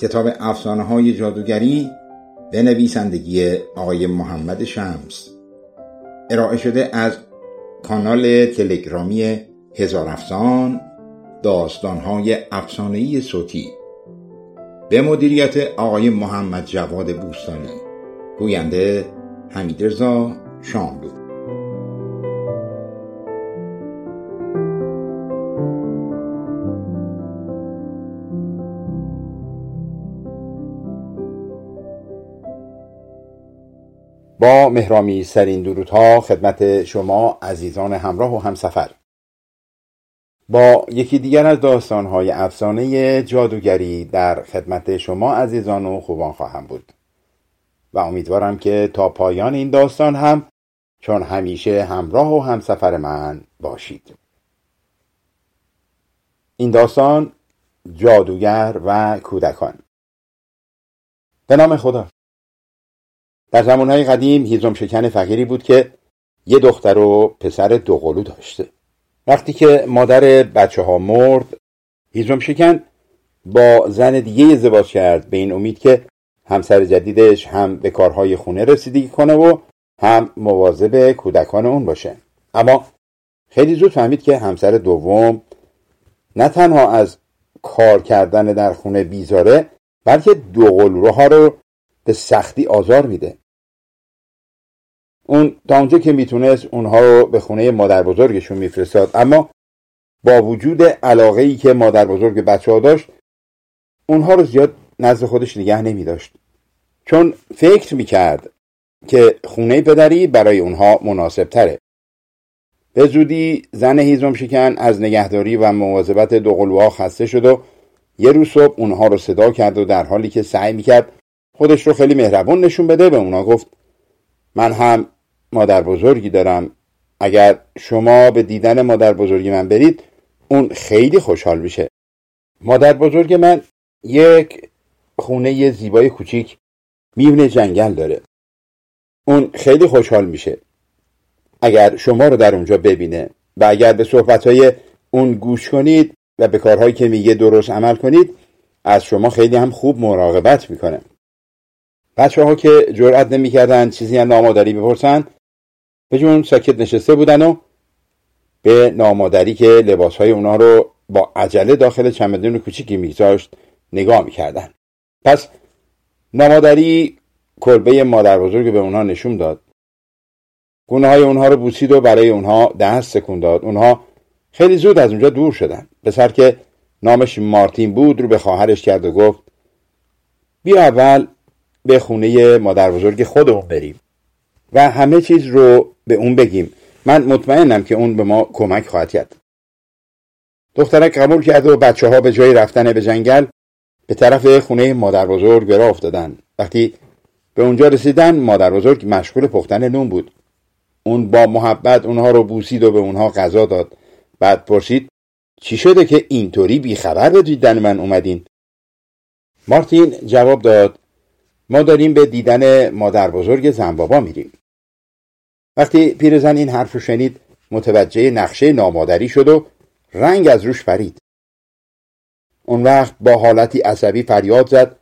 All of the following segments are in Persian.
کتاب افسانه های جادوگری به نویسندگی آقای محمد شمس. ارائه شده از کانال تلگرامی هزار افسان داستان های افسانه‌ای صوتی. به مدیریت آقای محمد جواد بوستانی. گوینده حمید رضا شاملو. با مهرامی سرین درودها خدمت شما عزیزان همراه و همسفر. با یکی دیگر از داستانهای افسانه جادوگری در خدمت شما عزیزان و خوبان خواهم بود. و امیدوارم که تا پایان این داستان هم چون همیشه همراه و همسفر من باشید. این داستان جادوگر و کودکان. به نام خدا. در زمانهای قدیم هیزم شکن فقیری بود که یه دختر و پسر دوقلو داشته. وقتی که مادر بچه ها مرد هیزم شکن با زن دیگه ازدواج کرد. به این امید که همسر جدیدش هم به کارهای خونه رسیدگی کنه و هم مواظب کودکان اون باشه. اما خیلی زود فهمید که همسر دوم نه تنها از کار کردن در خونه بیزاره بلکه دوقلوها رو به سختی آزار میده. اون تا اونجا که می‌تونست اونها رو به خونه مادر بزرگشون میفرستاد. اما با وجود علاقه ای که مادر بزرگ بچه ها داشت اونها رو زیاد نزد خودش نگه نمی داشت چون فکر می‌کرد که خونه پدری برای اونها مناسب تره به زودی زن هیزم شکن از نگهداری و مواظبت دو خسته شد و یه روز صبح اونها رو صدا کرد و در حالی که سعی می‌کرد خودش رو خیلی مهربون نشون بده به اونا. گفت من هم مادر بزرگی دارم. اگر شما به دیدن مادر بزرگی من برید اون خیلی خوشحال میشه. مادر بزرگ من یک خونه زیبای کوچیک میون جنگل داره. اون خیلی خوشحال میشه. اگر شما رو در اونجا ببینه و اگر به صحبتهای اون گوش کنید و به کارهایی که میگه درست عمل کنید از شما خیلی هم خوب مراقبت می‌کنه. بچه ها که جرأت نمی‌کردن چیزی از نامادری بپرسن به جون ساکت نشسته بودن و به نامادری که لباسهای اونا رو با عجله داخل چمدون کوچیکی میگذاشت نگاه می‌کردن پس نامادری کلبه مادر بزرگ به اونها نشون داد. گونه های اونها رو بوسید و برای اونها دست سکون داد. اونها خیلی زود از اونجا دور شدن. پسر که نامش مارتین بود رو به خواهرش کرد و گفت بیا اول به خونه مادر بزرگ خودمون بریم. و همه چیز رو به اون بگیم. من مطمئنم که اون به ما کمک خواهد کرد. دخترک قبول کرد و بچه ها به جای رفتن به جنگل به طرف خونه مادر بزرگ به راه افتادن. وقتی به اونجا رسیدن مادر بزرگ مشغول پختن نون بود. اون با محبت اونها رو بوسید و به اونها غذا داد. بعد پرسید چی شده که اینطوری بیخبر به دیدن من اومدین؟ مارتین جواب داد ما داریم به دیدن مادر بزرگ زنبابا میریم. وقتی پیرزن این حرف رو شنید متوجه نقشه نامادری شد و رنگ از روش فرید اون وقت با حالتی عصبی فریاد زد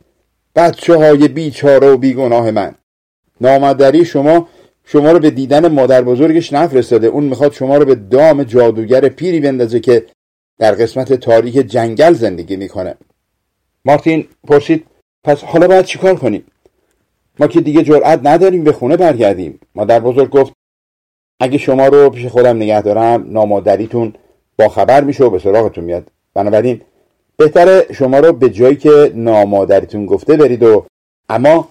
بچه های بیچاره و بیگناه من. نامادری شما شما رو به دیدن مادر بزرگش نفرستاده. اون می‌خواد شما رو به دام جادوگر پیری بندازه که در قسمت تاریک جنگل زندگی می‌کنه. مارتین پرسید پس حالا باید چیکار کنیم؟ ما که دیگه جرأت نداریم به خونه برگردیم. مادر بزرگ گفت اگه شما رو پیش خودم نگه دارم نامادریتون با خبر میشه و به سراغتون میاد. بنابراین بهتره شما رو به جایی که نامادریتون گفته برید و اما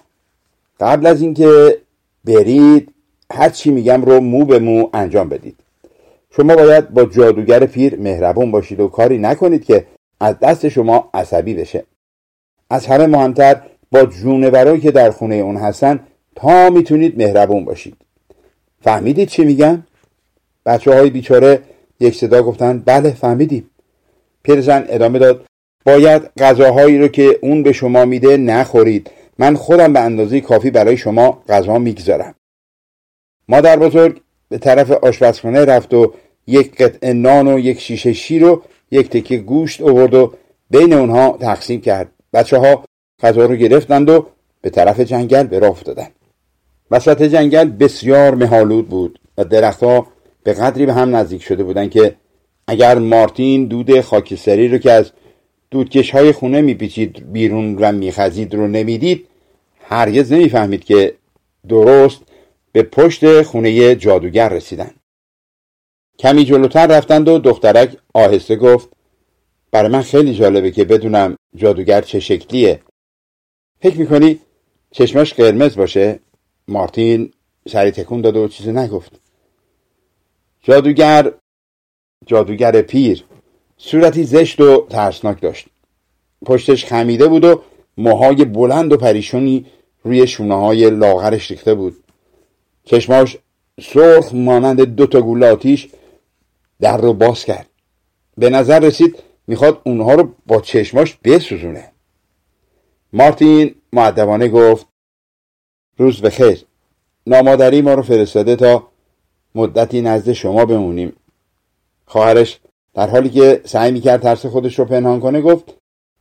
قبل از اینکه برید هر چی میگم رو مو به مو انجام بدید. شما باید با جادوگر پیر مهربون باشید و کاری نکنید که از دست شما عصبی بشه. از همه مهمتر با جونورایی که در خونه اون هستن تا می‌تونید مهربون باشید. فهمیدید چی میگم؟ بچه های بیچاره یک صدا گفتن بله فهمیدیم. پیرزن ادامه داد باید غذاهایی رو که اون به شما میده نخورید. من خودم به اندازه کافی برای شما غذا می‌گذارم. مادر بزرگ به طرف آشپزخانه رفت و یک قطعه نان و یک شیشه شیر و یک تکه گوشت آورد و بین اونها تقسیم کرد. بچه ها غذا رو گرفتند و به طرف جنگل به راه افتادند. وسط جنگل بسیار مهالود بود و درختها به قدری به هم نزدیک شده بودند که اگر مارتین دود خاکستری رو که از دودکش های خونه میپیچید بیرون و میخزید رو نمی‌دید هرگز نمی‌فهمید که درست به پشت خونه جادوگر رسیدن. کمی جلوتر رفتند و دخترک آهسته گفت برای من خیلی جالبه که بدونم جادوگر چه شکلیه. فکر می‌کنی چشماش قرمز باشه؟ مارتین سری تکون داد و چیزی نگفت. جادوگر جادوگر پیر. صورتی زشت و ترسناک داشت. پشتش خمیده بود و موهای بلند و پریشونی روی شونه های لاغرش ریخته بود. چشماش سرخ مانند دو تا گوله آتیش در رو باز کرد. به نظر رسید می‌خواد اونها رو با چشماش بسوزونه. مارتین معدبانه گفت روز بخیر. نامادری ما رو فرستاده تا مدتی نزد شما بمونیم. خواهرش در حالی که سعی می‌کرد ترس خودش رو پنهان کنه گفت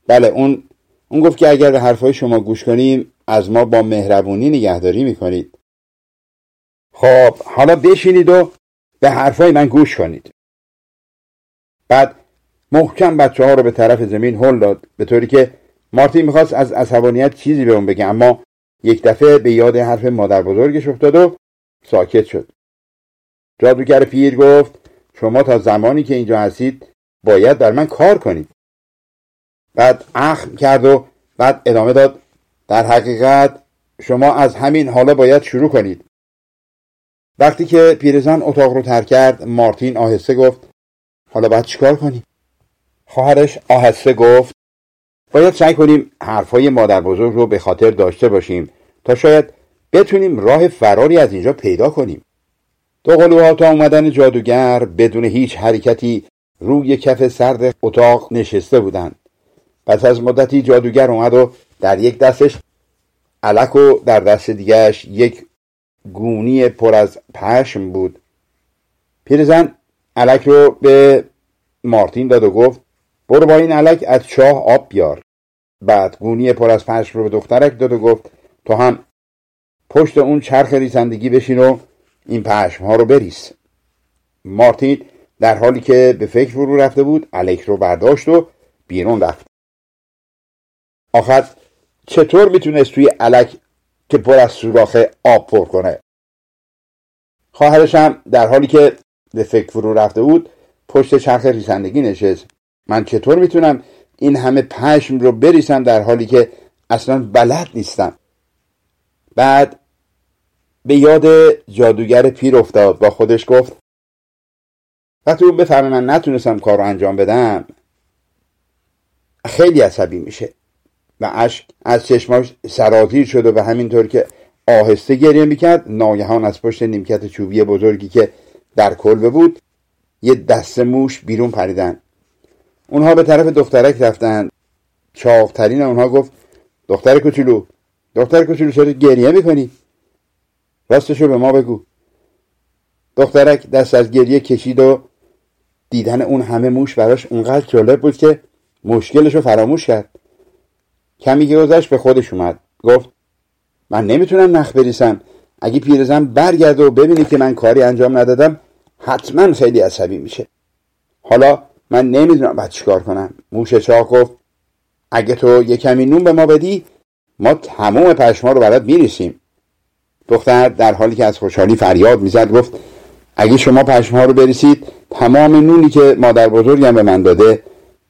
بله اون اون گفت که اگر به حرفهای شما گوش کنیم از ما با مهربونی نگهداری می‌کنید. خب حالا بشینید و به حرفای من گوش کنید. بعد محکم بچه ها رو به طرف زمین هل داد به طوری که مارتین می‌خواست از عصبانیت چیزی به اون بگه اما یک دفعه به یاد حرف مادر بزرگش افتاد و ساکت شد. جادوگر پیر گفت شما تا زمانی که اینجا هستید باید بر من کار کنید. بعد اخم کرد و بعد ادامه داد در حقیقت شما از همین حالا باید شروع کنید. وقتی که پیرزن اتاق رو ترک کرد مارتین آهسته گفت حالا باید چیکار کنیم؟ خواهرش آهسته گفت باید سعی کنیم حرفهای مادر بزرگ رو به خاطر داشته باشیم تا شاید بتونیم راه فراری از اینجا پیدا کنیم. دو قلوها تا اومدن جادوگر بدون هیچ حرکتی روی کف سرد اتاق نشسته بودند. پس از مدتی جادوگر اومد و در یک دستش علک و در دست دیگهش یک گونی پر از پشم بود. پیرزن علک رو به مارتین داد و گفت برو با این علک از چاه آب بیار. بعد گونی پر از پشم رو به دخترک داد و گفت تو هم پشت اون چرخ ریزندگی بشین و این پشم ها رو بریس مارتین در حالی که به فکر فرو رفته بود علک رو برداشت و بیرون رفت. آخر چطور می‌تونست توی علک که پر از سوراخ آب پر کنه؟ خواهرش هم در حالی که به فکر فرو رفته بود پشت چرخ ریسندگی نشست. من چطور می‌تونم این همه پشم رو بریسم در حالی که اصلا بلد نیستم. بعد به یاد جادوگر پیر افتاد با خودش گفت وقتی اون بفهمه من نتونستم کار رو انجام بدم خیلی عصبی میشه و اشک از چشماش سرازیر شد و به همینطور که آهسته گریه می‌کرد ناگهان از پشت نیمکت چوبی بزرگی که در کلبه بود یه دست موش بیرون پریدن. اونها به طرف دخترک رفتن. چاقترین اونها گفت دختر کوچولو دختر کوچولو چرا گریه می‌کنی؟ راستشو به ما بگو. دخترک دست از گریه کشید و دیدن اون همه موش براش اونقدر جالب بود که مشکلشو فراموش کرد. کمی گذشت به خودش اومد. گفت من نمی‌تونم نخ بریسم اگه پیرزن برگرده و ببینی که من کاری انجام ندادم حتما خیلی عصبی میشه. حالا من نمی‌دونم باید چیکار کنم. موش چاق گفت اگه تو یه کمی نون به ما بدی ما تمام پشما رو برات میریسیم دختر در حالی که از خوشحالی فریاد می‌زد گفت اگه شما پشمها رو بریسید تمام نونی که مادر بزرگم به من داده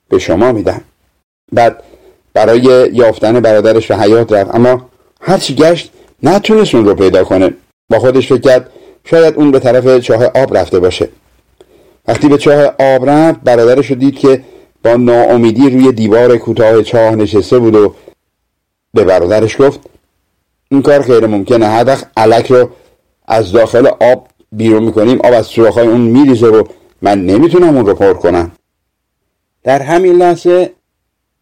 به شما میدم. بعد برای یافتن برادرش به حیات رفت. اما هرچی گشت نتونست اون رو پیدا کنه. با خودش فکر کرد شاید اون به طرف چاه آب رفته باشه. وقتی به چاه آب رفت برادرش رو دید که با ناامیدی روی دیوار کوتاه چاه نشسته بود و به برادرش گفت این کار غیر ممکنه وقت علک رو از داخل آب بیرون می‌کنیم آب از سوراخهای اون میریزه و من نمی‌تونم اون رو پر کنم. در همین لحظه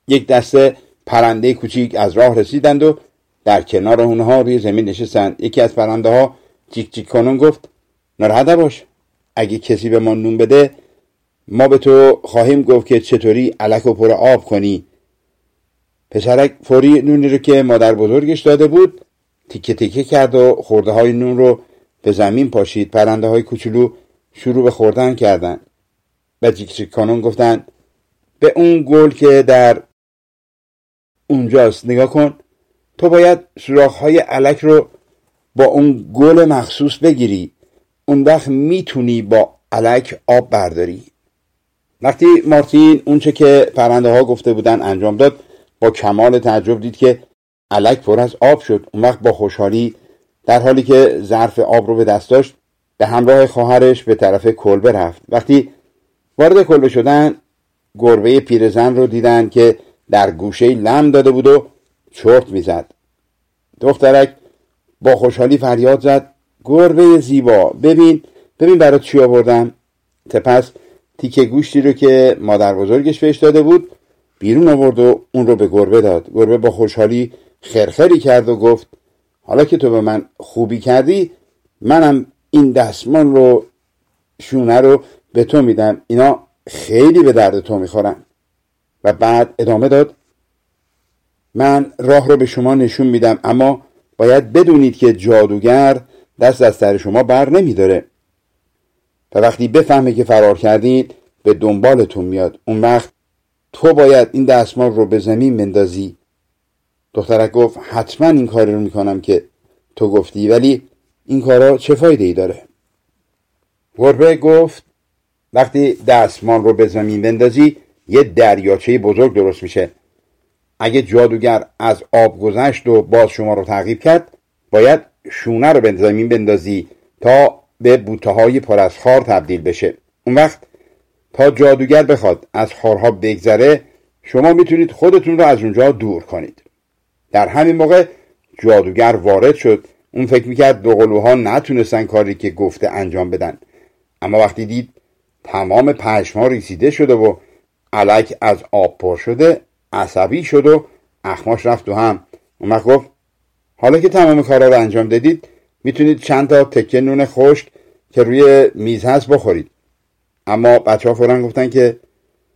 یک دسته پرنده کوچیک از راه رسیدند و در کنار اونها روی زمین نشستند. یکی از پرنده ها چیک چیک کنون گفت ناراحت باش اگه کسی به ما نون بده ما به تو خواهیم گفت که چطوری علک و پر آب کنی. پسرک فوری نونی رو که مادر بزرگش داده بود تیکه تیکه کرد و خورده های نون رو به زمین پاشید. پرنده های کوچولو شروع به خوردن کردن. و جیک کانون گفتن به اون گل که در اونجاست نگاه کن تو باید سراخ های علک رو با اون گل مخصوص بگیری. اون وقت می‌تونی با علک آب برداری. وقتی مارتین اونچه که پرنده ها گفته بودن انجام داد با کمال تعجب دید که علک پر از آب شد. اون وقت با خوشحالی در حالی که ظرف آب رو به دست داشت به همراه خواهرش به طرف کلبه رفت. وقتی وارد کلبه شدن گربه پیرزن رو دیدن که در گوشه لم داده بود و چرت می‌زد. دخترک با خوشحالی فریاد زد. گربه زیبا. ببین ببین برات چی آوردم؟ تپس تیکه گوشتی رو که مادر بزرگش بهش داده بود بیرون آورد و اون رو به گربه داد. گربه با خوشحالی خرخری کرد و گفت حالا که تو به من خوبی کردی منم این دستمان رو شونه رو به تو میدم. اینا خیلی به درد تو می‌خورن. و بعد ادامه داد من راه رو به شما نشون میدم اما باید بدونید که جادوگر دست از سر شما بر نمیداره. و وقتی بفهمه که فرار کردید به دنبالتون میاد. اون وقت تو باید این دستمال رو به زمین بندازی. دخترک گفت حتما این کاری رو می‌کنم که تو گفتی ولی این کارا چه فایده ای داره؟ گربه گفت وقتی دستمال رو به زمین بندازی یه دریاچه بزرگ درست میشه. اگه جادوگر از آب گذشت و باز شما رو تعقیب کرد باید شونه رو به زمین بندازی تا به بوته های پر از خار تبدیل بشه. اون وقت تا جادوگر بخواد از خارها بگذره شما می‌تونید خودتون رو از اونجا دور کنید. در همین موقع جادوگر وارد شد. اون فکر می‌کرد دوقلوها نتونستن کاری که گفته انجام بدن. اما وقتی دید تمام پشما ریسیده شده و علک از آب پر شده عصبی شد و اخماش رفت و هم. اون گفت حالا که تمام کارا رو انجام دادید می‌تونید چند تا تکه نون خشک که روی میز هست بخورید. اما بچه ها فورا گفتن که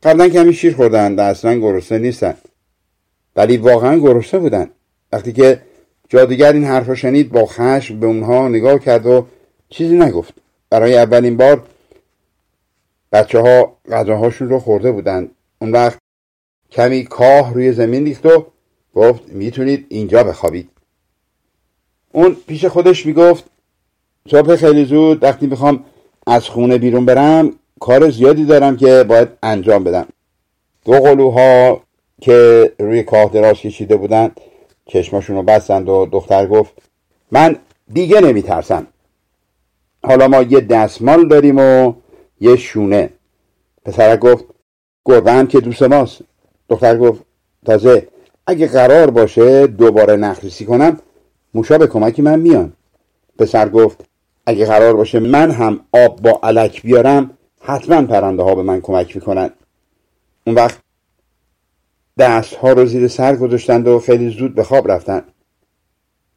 قبلا کمی شیر خوردن اصلا گرسنه نیستن. ولی واقعا گرسنه بودن. وقتی که جادوگر این حرف شنید با خشم به اونها نگاه کرد و چیزی نگفت. برای اولین بار بچه ها غذاهاشون رو خورده بودند اون وقت کمی کاه روی زمین ریخت و گفت می‌تونید اینجا بخوابید. اون پیش خودش می‌گفت صبح خیلی زود وقتی می‌خوام از خونه بیرون برم کار زیادی دارم که باید انجام بدم. دو قلوها که روی کاه دراز کشیده بودند چشماشون رو بستند و دختر گفت من دیگه نمیترسم. حالا ما یه دستمال داریم و یه شونه. پسرک گفت گربه هم که دوست ماست. دختر گفت تازه اگه قرار باشه دوباره نخریسی کنم موشا به کمک من میان. پسر گفت اگه قرار باشه من هم آب با علک بیارم حتما پرنده ها به من کمک می‌کنن. اون وقت دست ها رو زیر سر گذاشتند و خیلی زود به خواب رفتن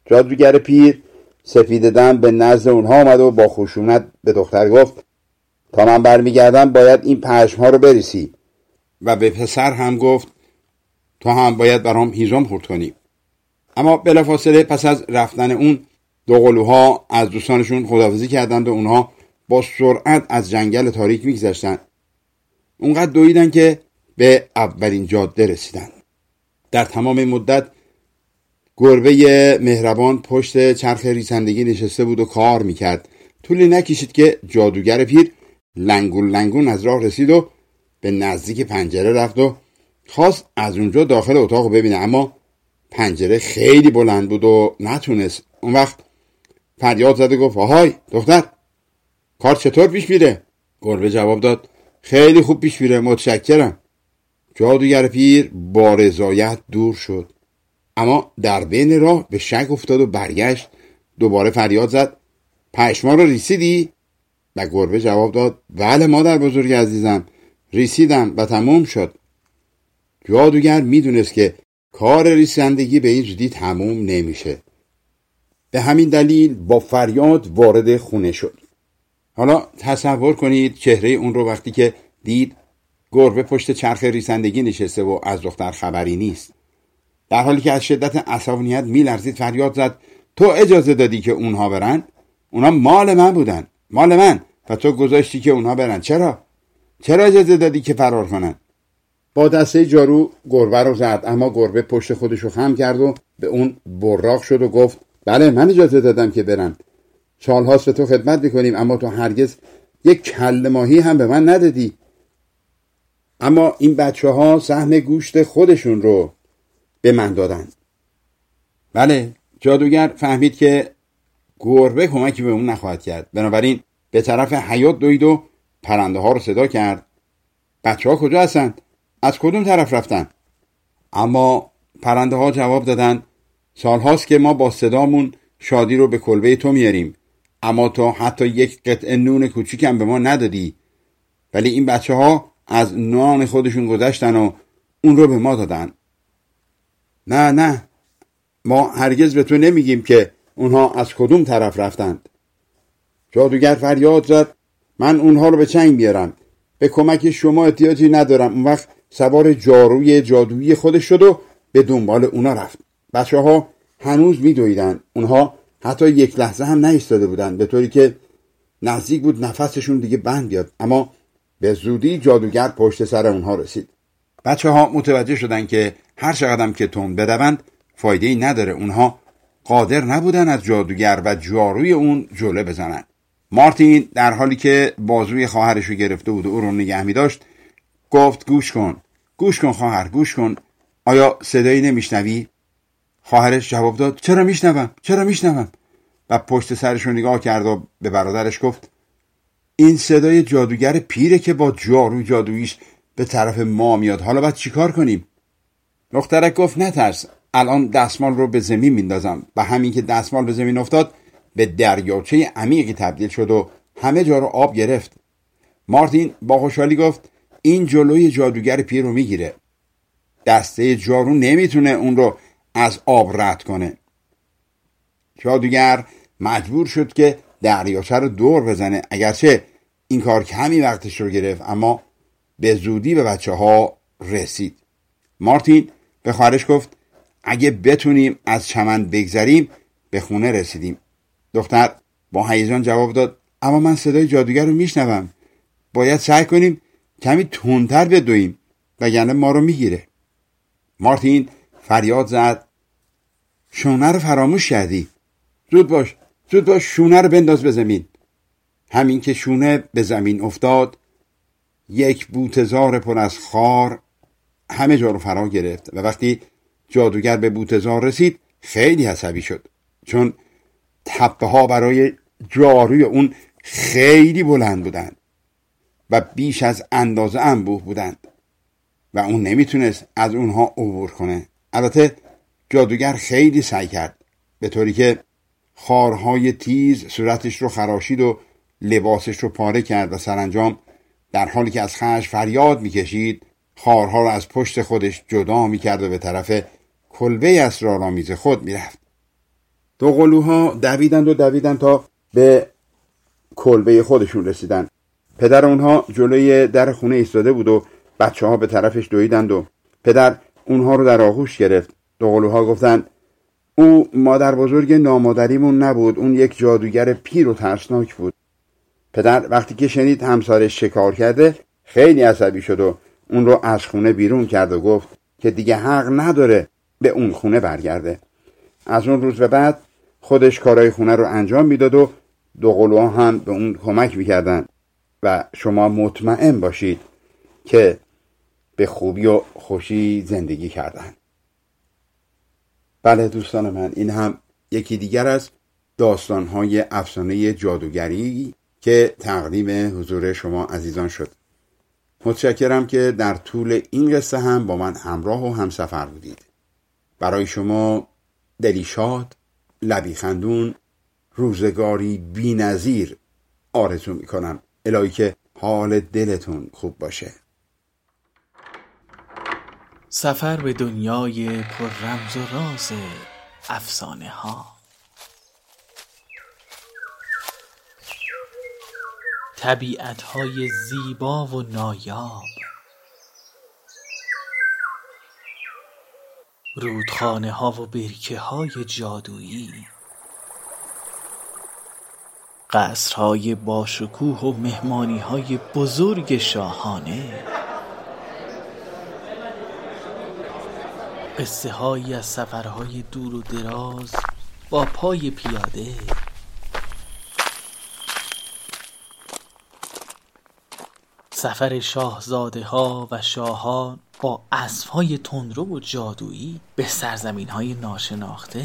جادوگر پیر سفید دم به نزد اونها آمد و با خشونت به دختر گفت تا من برمیگردم باید این پشم ها رو بریسی. و به پسر هم گفت تو هم باید برام هیزم خورد کنی. اما بلافاصله پس از رفتن اون دو قلوها از دوستانشون خدافزی کردند و اونها با سرعت از جنگل تاریک میگذشتند اونقدر دویدن که به اولین جاده رسیدن. در تمام مدت گربه مهربان پشت چرخ ریسندگی نشسته بود و کار می‌کرد. طولی نکشید که جادوگر پیر لنگون لنگون از راه رسید و به نزدیک پنجره رفت و خواست از اونجا داخل اتاق ببینه. اما پنجره خیلی بلند بود و نتونست. اون وقت فریاد زده گفت آهای دختر کار چطور پیش میره؟ گربه جواب داد خیلی خوب پیش میره متشکرم. جادوگر پیر با رضایت دور شد. اما در بین راه به شک افتاد و برگشت. دوباره فریاد زد پشما رو ریسیدی؟ و گربه جواب داد بله مادر بزرگ عزیزم ریسیدم و تموم شد. جادوگر می‌دونست که کار ریسندگی به این زودی تموم نمیشه. به همین دلیل با فریاد وارد خونه شد. حالا تصور کنید چهره اون رو وقتی که دید گربه پشت چرخ ریسندگی نشسته و از دختر خبری نیست. در حالی که از شدت عصبانیت میلرزید فریاد زد تو اجازه دادی که اونها برن؟ اونها مال من بودن. مال من. و تو گذاشتی که اونها برن. چرا؟ چرا اجازه دادی که فرار کنن؟ با دسته جارو گربه رو زد اما گربه پشت خودش رو خم کرد و به اون براق شد و گفت بله من اجازه دادم که برن سالهاست به تو خدمت می‌کنیم اما تو هرگز یک کل ماهی هم به من ندادی. اما این بچه ها سهم گوشت خودشون رو به من دادن. بله جادوگر فهمید که گربه کمکی به اون نخواهد کرد. بنابراین به طرف حیات دوید و پرنده ها رو صدا کرد. بچه ها کجا هستند از کدوم طرف رفتن؟ اما پرنده ها جواب دادن سالهاست که ما با صدامون شادی رو به کلبه تو میاریم. اما تو حتی یک قطعه نون کوچیکم به ما ندادی. ولی این بچه ها از نان خودشون گذشتن و اون رو به ما دادن. نه نه. ما هرگز به تو نمیگیم که اونها از کدوم طرف رفتند. جادوگر فریاد زد. من اونها رو به چنگ بیارم به کمک شما احتیاجی ندارم. اون وقت سوار جاروی جادویی خودش شد و به دنبال اونا رفت. بچه ها هنوز میدویدن. اونها حتی یک لحظه هم نایستاده بودند به طوری که نزدیک بود نفسشون دیگه بند بیاد. اما به زودی جادوگر پشت سر اونها رسید. بچه ها متوجه شدند که هر چقدر که تون بدوند فایده ای نداره. اونها قادر نبودن از جادوگر و جاروی اون جلو بزنند مارتین در حالی که بازوی خواهرش رو گرفته بود و او رو نگه می داشت گفت گوش کن گوش کن خواهر گوش کن. آیا صدایی نمیشنوی؟ خواهرش جواب داد چرا میشنوم چرا میشنوم؟ و پشت سرش رو نگاه کرد و به برادرش گفت این صدای جادوگر پیره که با جارو جادویش به طرف ما میاد. حالا باید چیکار کنیم؟ دخترک گفت نترس الان دستمال رو به زمین میندازم. و همین که دستمال به زمین افتاد به دریاچه عمیقی تبدیل شد و همه جا رو آب گرفت. مارتین با خوشحالی گفت این جلوی جادوگر پیر رو می‌گیره. دسته جارو نمی‌تونه اون رو از آب رد کنه. جادوگر مجبور شد که دریاچه رو دور بزنه. اگرچه این کار کمی وقتش رو گرفت اما به زودی به بچه ها رسید. مارتین به خواهرش گفت اگه بتونیم از چمن بگذریم به خونه رسیدیم. دختر با هیجان جواب داد اما من صدای جادوگر رو میشنوم. باید سعی کنیم کمی تندتر بدویم وگرنه ما رو می‌گیره. مارتین فریاد زد. شونه رو فراموش کردی. زود باش زود باش شونه رو بنداز به زمین. همین که شونه به زمین افتاد یک بوتزار پر از خار همه جا رو فرا گرفت و وقتی جادوگر به بوتزار رسید خیلی عصبی شد. چون تپه ها برای جاروی اون خیلی بلند بودند. و بیش از اندازه انبوه بودند. و اون نمی‌تونست از اونها عبور کنه. البته جادوگر خیلی سعی کرد به طوری که خارهای تیز صورتش رو خراشید و لباسش رو پاره کرد و سرانجام در حالی که از خش فریاد می‌کشید خارها رو از پشت خودش جدا می‌کرد و به طرف کلبه اسرارآمیز خود می‌رفت. دو قلوها دویدند و دویدند تا به کلبه خودشون رسیدند. پدر اونها جلوی در خونه ایستاده بود و بچه ها به طرفش دویدند و پدر اونها رو در آغوش گرفت. دوقلوها گفتند او مادر بزرگ نامادریمون نبود اون یک جادوگر پیر و ترسناک بود. پدر وقتی که شنید همسرش شکار کرده خیلی عصبی شد و اون رو از خونه بیرون کرد و گفت که دیگه حق نداره به اون خونه برگرده. از اون روز به بعد خودش کارهای خونه رو انجام می‌داد و دو هم به اون کمک می‌کردن و شما مطمئن باشید که به خوبی و خوشی زندگی کردن. بله دوستان من این هم یکی دیگر از داستانهای افسانه جادوگری که تقدیم حضور شما عزیزان شد. متشکرم که در طول این قصه هم با من همراه و همسفر بودید. برای شما دلی شاد لبی خندون روزگاری بی نظیر آرزو می‌کنم. الهی که حال دلتون خوب باشه. سفر به دنیای پر رمز و راز افسانه ها. طبیعت های زیبا و نایاب. رودخانه ها و برکه های جادویی. قصرهای باشکوه و مهمانی های بزرگ شاهانه. قصه هایی از سفرهای دور و دراز با پای پیاده. سفر شاهزاده ها و شاهان با اسب های تندرو و جادویی به سرزمین های ناشناخته.